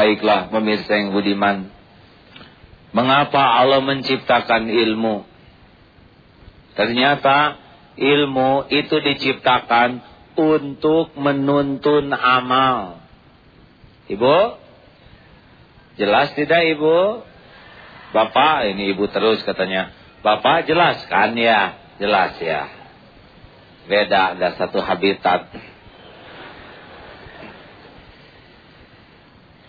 Baiklah pemirsa yang budiman. Mengapa Allah menciptakan ilmu? Ternyata ilmu itu diciptakan untuk menuntun amal. Ibu? Jelas tidak ibu? Bapak, ini ibu terus katanya. Bapak jelas kan ya? Jelas ya. Beda, ada satu habitat.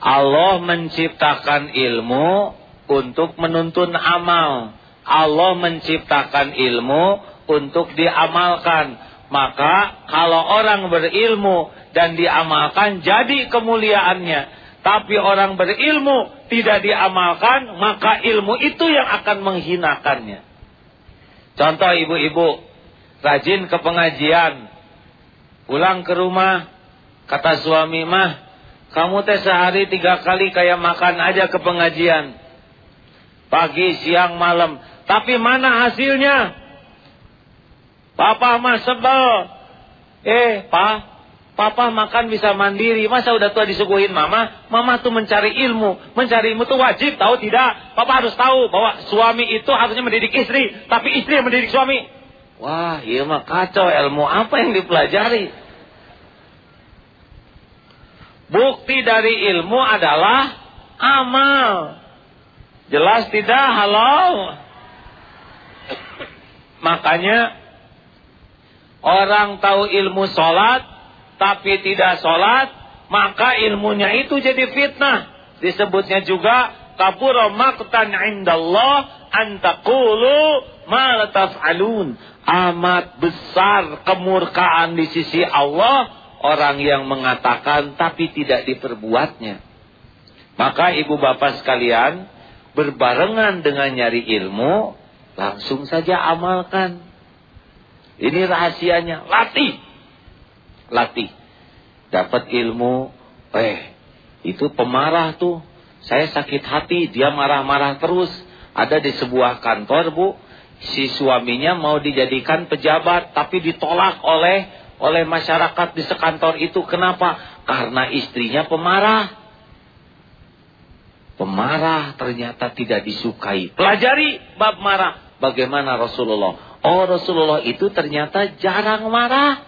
Allah menciptakan ilmu untuk menuntun amal. Allah menciptakan ilmu untuk diamalkan. Maka kalau orang berilmu dan diamalkan jadi kemuliaannya. Tapi orang berilmu tidak diamalkan, maka ilmu itu yang akan menghinakannya. Contoh ibu-ibu, rajin ke pengajian. Pulang ke rumah, kata suami mah, kamu teh sehari tiga kali kayak makan aja ke pengajian. Pagi, siang, malam. Tapi mana hasilnya? Papa mah sebel. Eh, pa, papa makan bisa mandiri. Masa udah tua disuguhin mama? Mama tuh mencari ilmu. Mencari ilmu tuh wajib, tahu tidak? Papa harus tahu bahwa suami itu harusnya mendidik istri. Tapi istri yang mendidik suami. Wah, iya mah kacau ilmu apa yang dipelajari? Bukti dari ilmu adalah amal. Jelas tidak? Halo? Makanya orang tahu ilmu sholat tapi tidak sholat, maka ilmunya itu jadi fitnah. Disebutnya juga kabura maqtan indallah antakulu ma. Amat besar kemurkaan di sisi Allah orang yang mengatakan tapi tidak diperbuatnya. Maka ibu bapak sekalian, berbarengan dengan nyari ilmu, langsung saja amalkan. Ini rahasianya, latih. Latih. Dapat ilmu, eh, itu pemarah tuh. Saya sakit hati, dia marah-marah terus. Ada di sebuah kantor, Bu. Si suaminya mau dijadikan pejabat, tapi ditolak oleh oleh masyarakat di sekantor itu. Kenapa? Karena istrinya pemarah. Pemarah ternyata tidak disukai. Pelajari bab marah. Bagaimana Rasulullah? Oh Rasulullah itu ternyata jarang marah.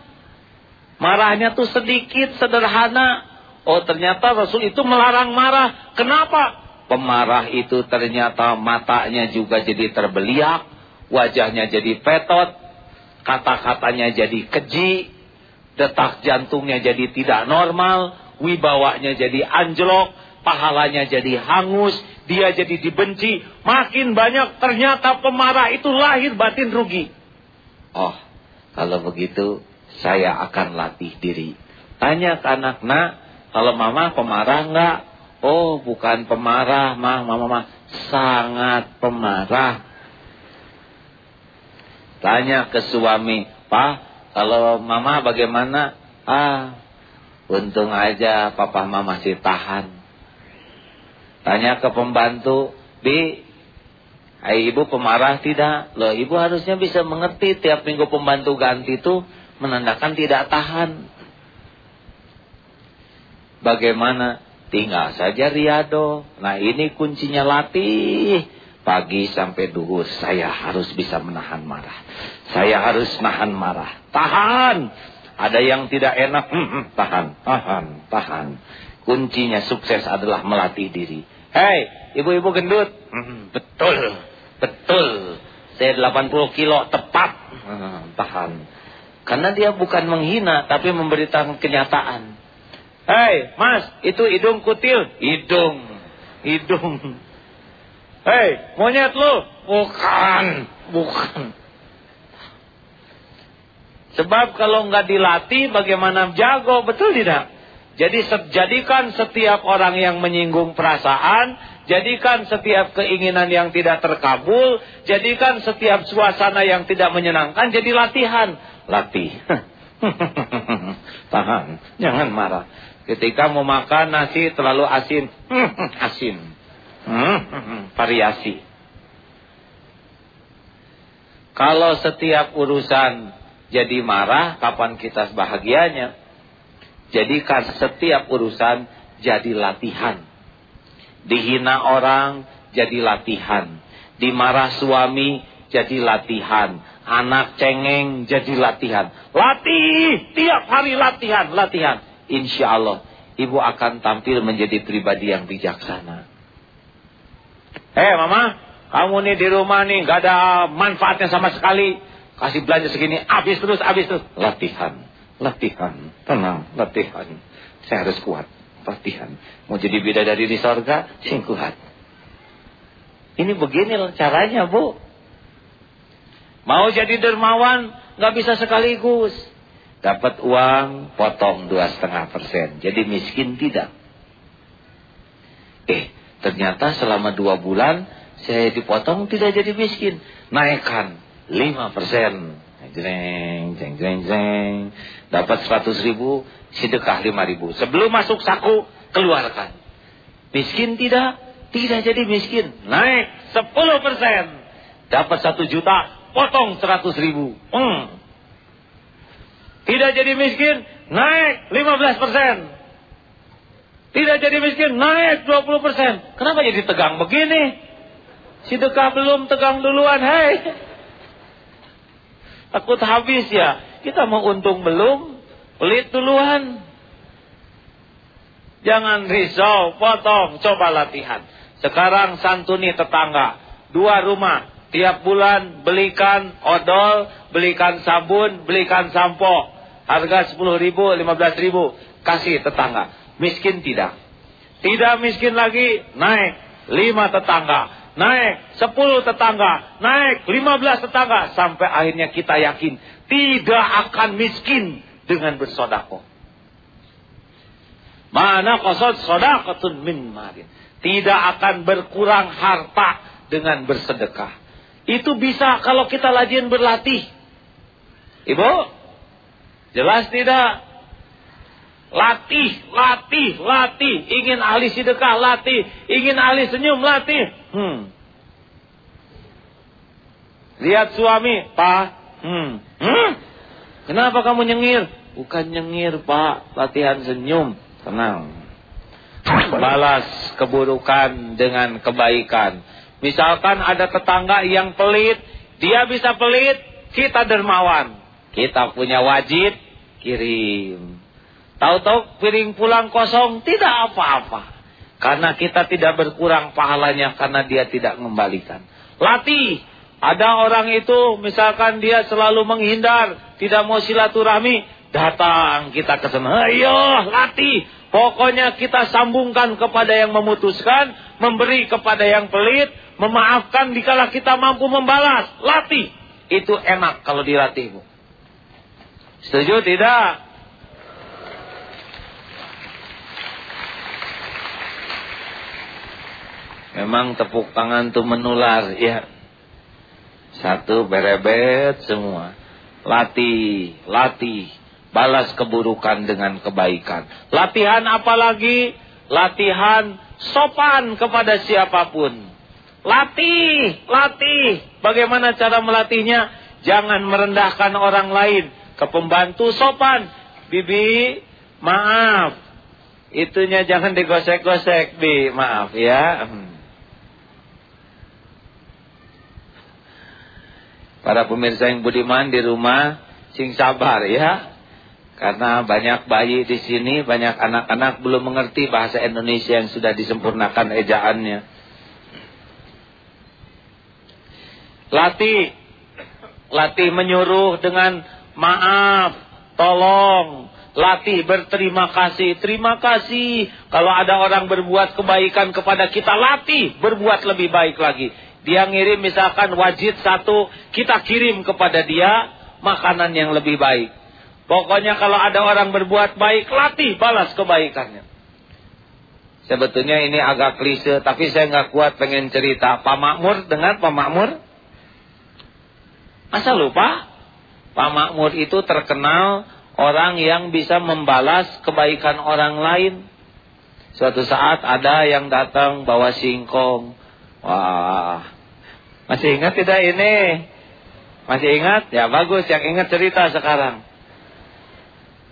Marahnya tuh sedikit, sederhana. Oh ternyata Rasul itu melarang marah. Kenapa? Pemarah itu ternyata matanya juga jadi terbeliak. Wajahnya jadi petot. Kata-katanya jadi keji detak jantungnya jadi tidak normal, wibawanya jadi anjlok, pahalanya jadi hangus, dia jadi dibenci, makin banyak ternyata pemarah itu lahir batin rugi. Oh, kalau begitu saya akan latih diri. Tanya ke anak, nak, kalau mama pemarah enggak? Oh, bukan pemarah, mah, mama, mah, sangat pemarah. Tanya ke suami, Pak, kalau mama bagaimana? Ah, untung aja papa mama masih tahan. Tanya ke pembantu, Bi, Hai ibu pemarah tidak? Loh ibu harusnya bisa mengerti tiap minggu pembantu ganti itu menandakan tidak tahan. Bagaimana? Tinggal saja riado. Nah ini kuncinya latih. Pagi sampai duhur saya harus bisa menahan marah. Saya harus nahan marah. Tahan. Ada yang tidak enak. Hmm, hmm, tahan, tahan, tahan. Kuncinya sukses adalah melatih diri. Hei, ibu-ibu gendut. Hmm, betul, betul. Saya 80 kilo tepat. Hmm, tahan. Karena dia bukan menghina, tapi memberitahu kenyataan. Hei, mas, itu hidung kutil. Hidung, hidung. Hei, monyet lu. Bukan, bukan. Sebab kalau nggak dilatih bagaimana jago, betul tidak? Jadi jadikan setiap orang yang menyinggung perasaan, jadikan setiap keinginan yang tidak terkabul, jadikan setiap suasana yang tidak menyenangkan jadi latihan. Latih. Tahan, jangan marah. Ketika mau makan nasi terlalu asin, asin. Hmm, variasi. Kalau setiap urusan jadi marah, kapan kita bahagianya? Jadikan setiap urusan jadi latihan. Dihina orang jadi latihan. Dimarah suami jadi latihan. Anak cengeng jadi latihan. Latih, tiap hari latihan, latihan. Insya Allah, ibu akan tampil menjadi pribadi yang bijaksana. Eh mama, kamu nih di rumah nih gak ada manfaatnya sama sekali. Kasih belanja segini, habis terus, habis terus. Latihan, latihan, tenang, latihan. Saya harus kuat, latihan. Mau jadi bidadari di sorga, sing kuat. Ini begini caranya bu. Mau jadi dermawan, nggak bisa sekaligus. Dapat uang, potong dua setengah persen. Jadi miskin tidak. Ternyata selama dua bulan saya dipotong tidak jadi miskin. Naikkan lima persen. Jeng, jeng, jeng, jeng. Dapat seratus ribu, sedekah lima ribu. Sebelum masuk saku, keluarkan. Miskin tidak? Tidak jadi miskin. Naik sepuluh persen. Dapat satu juta, potong seratus ribu. Hmm. Tidak jadi miskin, naik lima belas persen. Tidak jadi miskin, naik dua puluh persen. Kenapa jadi tegang begini? Si Sedekah belum tegang duluan, hei. Takut habis ya. Kita mau untung belum, pelit duluan. Jangan risau, potong, coba latihan. Sekarang santuni tetangga. Dua rumah, Tiap bulan belikan odol, belikan sabun, belikan sampo. Harga 10 ribu, 15 ribu. Kasih tetangga. Miskin tidak. Tidak miskin lagi, naik. 5 tetangga. Naik 10 tetangga. Naik 15 tetangga. Sampai akhirnya kita yakin. Tidak akan miskin dengan bersodako. Mana kosot sodakotun min marin. Tidak akan berkurang harta dengan bersedekah. Itu bisa kalau kita lajin berlatih. Ibu, jelas tidak? Latih, latih, latih. Ingin ahli sedekah, latih. Ingin ahli senyum, latih. Hmm. Lihat suami, Pak. Hmm. Hmm. Kenapa kamu nyengir? Bukan nyengir, Pak. Latihan senyum. Tenang. Balas keburukan dengan kebaikan. Misalkan ada tetangga yang pelit, dia bisa pelit, kita dermawan. Kita punya wajib, kirim. Tahu-tahu piring pulang kosong, tidak apa-apa. Karena kita tidak berkurang pahalanya karena dia tidak mengembalikan. Latih. Ada orang itu misalkan dia selalu menghindar, tidak mau silaturahmi, datang kita ke sana. Ayo latih. Pokoknya kita sambungkan kepada yang memutuskan, memberi kepada yang pelit, Memaafkan dikala kita mampu membalas. Latih. Itu enak kalau dilatih. Bu. Setuju tidak? Memang tepuk tangan itu menular. Ya. Satu berebet semua. Latih, latih. Balas keburukan dengan kebaikan. Latihan apalagi? Latihan sopan kepada siapa pun. Latih, latih. Bagaimana cara melatihnya? Jangan merendahkan orang lain. Ke pembantu sopan. Bibi, maaf. Itunya jangan digosek-gosek, Bi. Maaf ya. Hmm. Para pemirsa yang budiman di rumah, sing sabar ya. Karena banyak bayi di sini, banyak anak-anak belum mengerti bahasa Indonesia yang sudah disempurnakan ejaannya. Latih. Latih menyuruh dengan maaf, tolong. Latih berterima kasih. Terima kasih. Kalau ada orang berbuat kebaikan kepada kita, latih berbuat lebih baik lagi. Dia ngirim misalkan wajib satu, kita kirim kepada dia makanan yang lebih baik. Pokoknya kalau ada orang berbuat baik, latih balas kebaikannya. Sebetulnya ini agak klise, tapi saya nggak kuat pengen cerita. Pak Makmur, dengar Pak Makmur? Masa lupa? Pak Makmur itu terkenal orang yang bisa membalas kebaikan orang lain. Suatu saat ada yang datang bawa singkong. Wah, masih ingat tidak ini? Masih ingat? Ya bagus, yang ingat cerita sekarang.